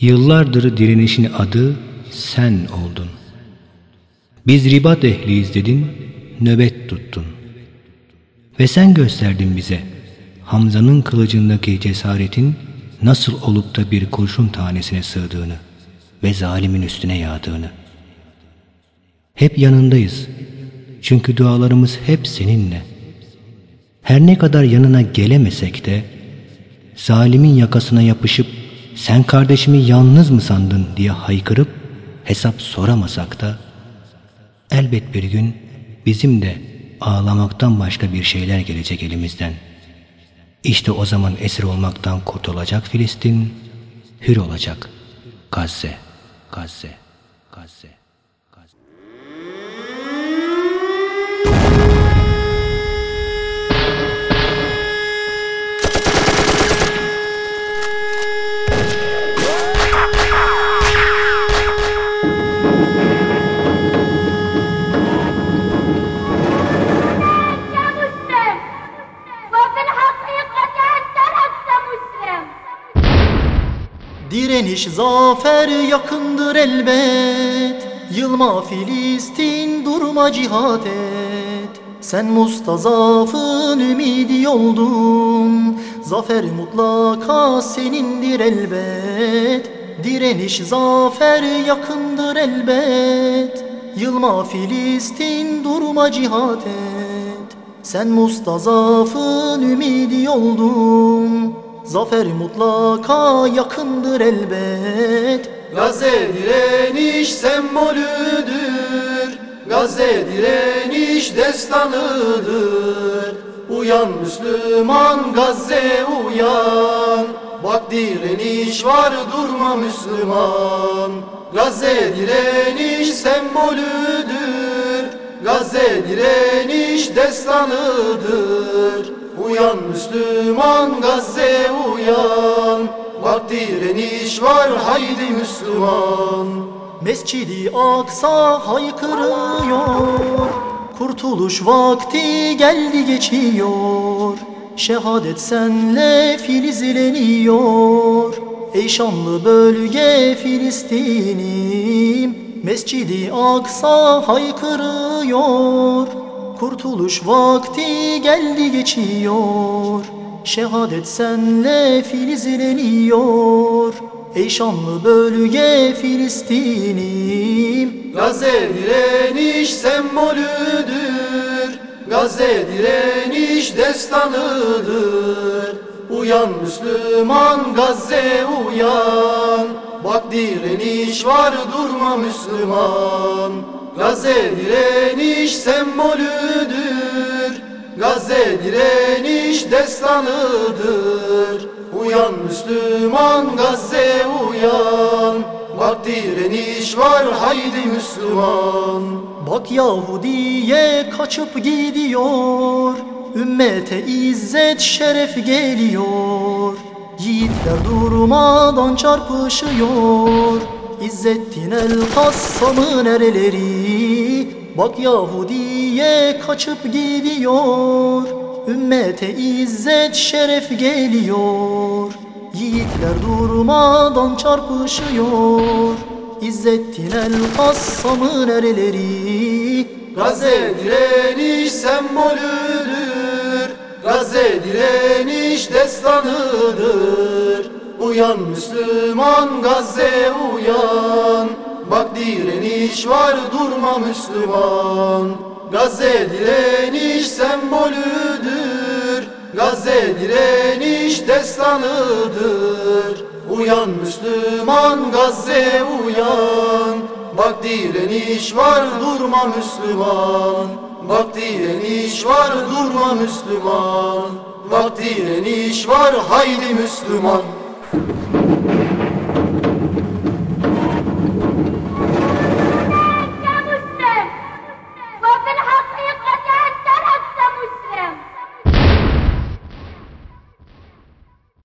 Yıllardır direnişin adı sen oldun. Biz ribat ehliyiz dedin, nöbet tuttun. Ve sen gösterdin bize Hamza'nın kılıcındaki cesaretin nasıl olup da bir kurşun tanesine sığdığını ve zalimin üstüne yağdığını. Hep yanındayız. Çünkü dualarımız hep seninle. Her ne kadar yanına gelemesek de zalimin yakasına yapışıp sen kardeşimi yalnız mı sandın diye haykırıp hesap soramasak da elbet bir gün bizim de ağlamaktan başka bir şeyler gelecek elimizden. İşte o zaman esir olmaktan kurtulacak Filistin, hür olacak Gazze, Gazze, Gazze. Direniş zafer yakındır elbet. Yılma Filistin durma cihat et. Sen mustazafın ümidi oldun. Zafer mutlaka senindir elbet. Direniş zafer yakındır elbet. Yılma Filistin durma cihat et. Sen mustazafın ümidi oldun Zafer mutlaka yakındır elbet. Gazze direniş sembolüdür. Gazze direniş destanıdır. Uyan Müslüman Gazze uyan. Bak direniş var durma Müslüman. Gazze direniş sembolüdür. Gazze direniş destanıdır. Uyan Müslüman Gazze uyan Bak direniş var haydi Müslüman. Mescidi Aksa haykırıyor Kurtuluş vakti geldi geçiyor. Şehadet senle filizleniyor Ey şanlı bölge Filistin'im. Mescidi Aksa haykırıyor Kurtuluş vakti geldi geçiyor Şehadet senle filizleniyor Ey şanlı bölge Filistin'im. Gazze direniş sembolüdür. Gazze direniş destanıdır. Uyan Müslüman Gazze uyan. Bak direniş var durma Müslüman. Gazze direniş sembolüdür Gazze direniş destanıdır. Uyan Müslüman Gazze uyan. Bak direniş var haydi Müslüman. Bak Yahudiye kaçıp gidiyor. Ümmete izzet şeref geliyor. Yiğitler durmadan çarpışıyor İzzettin el Kassam'ın ereleri Bak Yahudiye kaçıp gidiyor. Ümmete izzet şeref geliyor. Yiğitler durmadan çarpışıyor. İzzettin el Kassam'ın ereleri Gazze direniş sembolüdür. Gazze direniş destanıdır Uyan Müslüman Gazze uyan. Bak direniş var durma Müslüman. Gazze direniş sembolüdür. Gazze direniş destanıdır. Uyan Müslüman Gazze uyan. Bak direniş var durma Müslüman. Bak direniş var durma Müslüman. Bak direniş var haydi Müslüman Thank you.